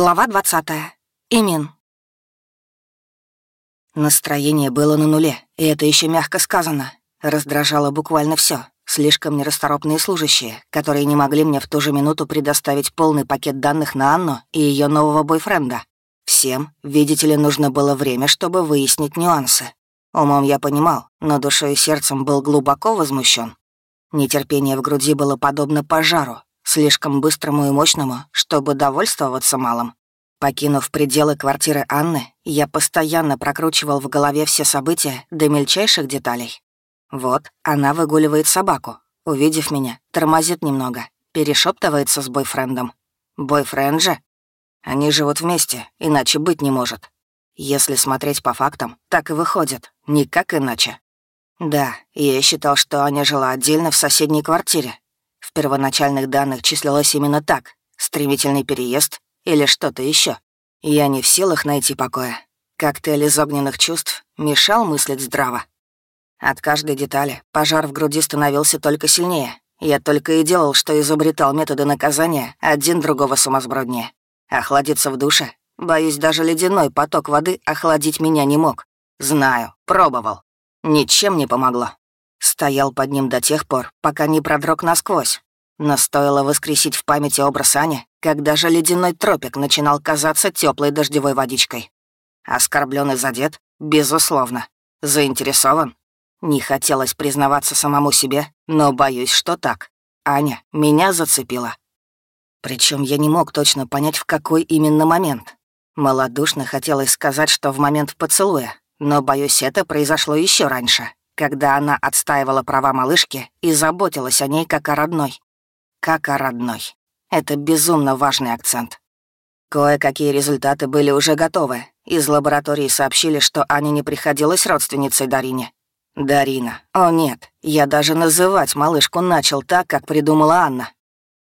Глава 20. Имин. Настроение было на нуле, и это еще мягко сказано. Раздражало буквально все. Слишком нерасторопные служащие, которые не могли мне в ту же минуту предоставить полный пакет данных на Анну и ее нового бойфренда. Всем, видите ли, нужно было время, чтобы выяснить нюансы. Умом я понимал, но душой и сердцем был глубоко возмущен. Нетерпение в груди было подобно пожару, слишком быстрому и мощному, чтобы довольствоваться малым. Покинув пределы квартиры Анны, я постоянно прокручивал в голове все события до мельчайших деталей. Вот, она выгуливает собаку. Увидев меня, тормозит немного, перешептывается с бойфрендом. Бойфренд же? Они живут вместе, иначе быть не может. Если смотреть по фактам, так и выходит, никак иначе. Да, я считал, что Аня жила отдельно в соседней квартире, в первоначальных данных числилось именно так. Стремительный переезд или что-то еще. Я не в силах найти покоя. Коктейль из огненных чувств мешал мыслить здраво. От каждой детали пожар в груди становился только сильнее. Я только и делал, что изобретал методы наказания, один другого сумасброднее. Охладиться в душе? Боюсь, даже ледяной поток воды охладить меня не мог. Знаю, пробовал. Ничем не помогло. Стоял под ним до тех пор, пока не продрог насквозь. Но стоило воскресить в памяти образ Ани, когда же ледяной тропик начинал казаться теплой дождевой водичкой. Оскорблён и задет? Безусловно. Заинтересован? Не хотелось признаваться самому себе, но боюсь, что так. Аня меня зацепила. Причем я не мог точно понять, в какой именно момент. Молодушно хотелось сказать, что в момент поцелуя, но, боюсь, это произошло еще раньше когда она отстаивала права малышки и заботилась о ней как о родной. Как о родной. Это безумно важный акцент. Кое-какие результаты были уже готовы. Из лаборатории сообщили, что Аня не приходилась родственницей Дарине. Дарина. О нет, я даже называть малышку начал так, как придумала Анна.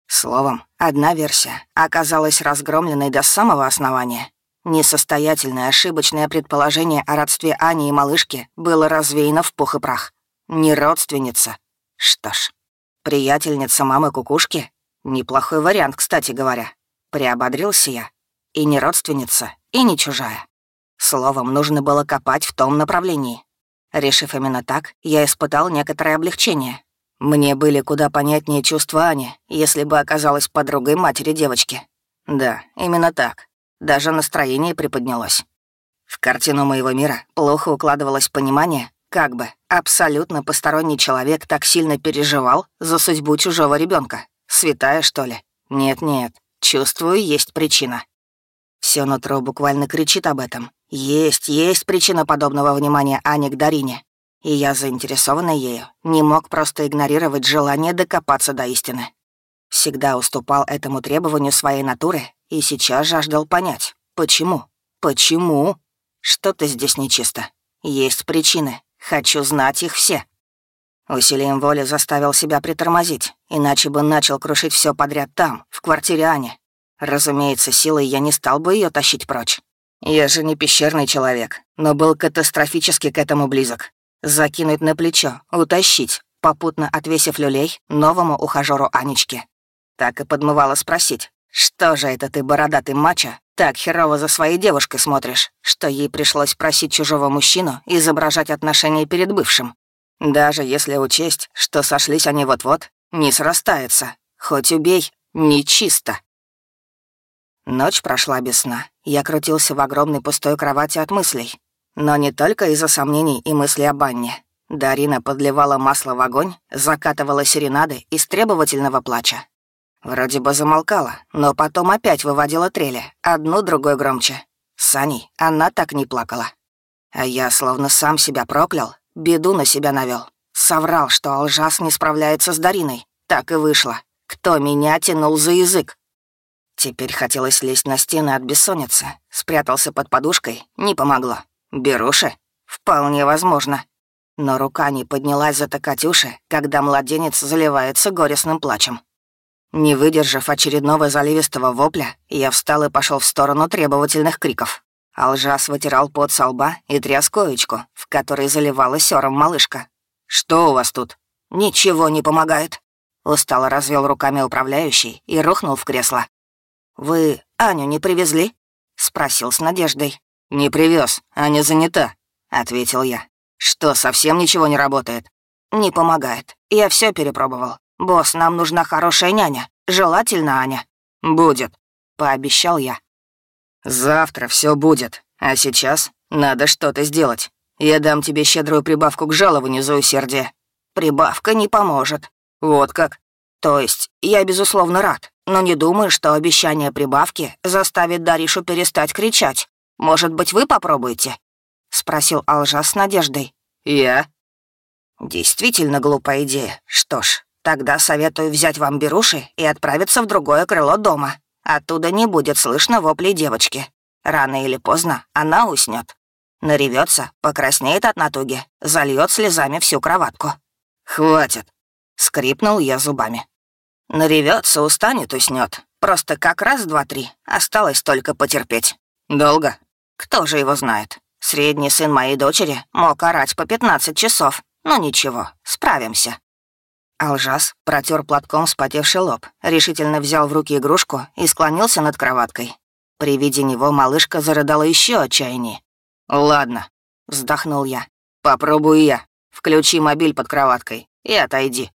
Словом, одна версия оказалась разгромленной до самого основания. Несостоятельное ошибочное предположение о родстве Ани и малышки было развеяно в пух и прах. Не родственница. Что ж, приятельница мамы кукушки? Неплохой вариант, кстати говоря. Приободрился я. И не родственница, и не чужая. Словом, нужно было копать в том направлении. Решив именно так, я испытал некоторое облегчение. Мне были куда понятнее чувства Ани, если бы оказалась подругой матери девочки. Да, именно так. Даже настроение приподнялось. В картину моего мира плохо укладывалось понимание, как бы абсолютно посторонний человек так сильно переживал за судьбу чужого ребенка. Святая, что ли? Нет-нет, чувствую, есть причина. Все нутро буквально кричит об этом. Есть, есть причина подобного внимания Ани к Дарине. И я, заинтересованный ею, не мог просто игнорировать желание докопаться до истины. Всегда уступал этому требованию своей натуры и сейчас жаждал понять, почему? Почему? Что-то здесь нечисто. Есть причины. Хочу знать их все. Усилием воли заставил себя притормозить, иначе бы начал крушить все подряд там, в квартире Ани. Разумеется, силой я не стал бы ее тащить прочь. Я же не пещерный человек, но был катастрофически к этому близок. Закинуть на плечо, утащить, попутно отвесив люлей новому ухажеру Анечке. Так и подмывало спросить, «Что же это ты, бородатый мачо, так херово за своей девушкой смотришь, что ей пришлось просить чужого мужчину изображать отношения перед бывшим? Даже если учесть, что сошлись они вот-вот, не срастается. Хоть убей, нечисто». Ночь прошла без сна. Я крутился в огромной пустой кровати от мыслей. Но не только из-за сомнений и мыслей о банне. Дарина подливала масло в огонь, закатывала серенады из требовательного плача, Вроде бы замолкала, но потом опять выводила трели, одну другой громче. С она так не плакала. А я словно сам себя проклял, беду на себя навел. Соврал, что Алжас не справляется с Дариной. Так и вышло. Кто меня тянул за язык? Теперь хотелось лезть на стены от бессонницы. Спрятался под подушкой, не помогло. Беруши? Вполне возможно. Но рука не поднялась затыкать уши, когда младенец заливается горестным плачем. Не выдержав очередного заливистого вопля, я встал и пошел в сторону требовательных криков. Алжас вытирал пот со лба и тряс коечку, в которой заливалась сёром малышка. «Что у вас тут?» «Ничего не помогает». Устало развел руками управляющий и рухнул в кресло. «Вы Аню не привезли?» — спросил с надеждой. «Не привез, Аня занята», — ответил я. «Что, совсем ничего не работает?» «Не помогает. Я все перепробовал. Босс, нам нужна хорошая няня. Желательно Аня». «Будет», — пообещал я. «Завтра все будет, а сейчас надо что-то сделать. Я дам тебе щедрую прибавку к жалованию за усердие». «Прибавка не поможет». «Вот как?» «То есть я, безусловно, рад, но не думаю, что обещание прибавки заставит Даришу перестать кричать. Может быть, вы попробуете?» — спросил Алжа с надеждой. «Я?» «Действительно глупая идея. Что ж, тогда советую взять вам беруши и отправиться в другое крыло дома. Оттуда не будет слышно вопли девочки. Рано или поздно она уснет. Наревется, покраснеет от натуги, зальет слезами всю кроватку. «Хватит!» — скрипнул я зубами. Наревется, устанет, уснет. Просто как раз два-три. Осталось только потерпеть. Долго? Кто же его знает? Средний сын моей дочери мог орать по 15 часов. Но ничего, справимся. Алжас протер платком вспотевший лоб, решительно взял в руки игрушку и склонился над кроваткой. При виде него малышка зарыдала еще отчаяннее. «Ладно», — вздохнул я. «Попробую я. Включи мобиль под кроваткой и отойди».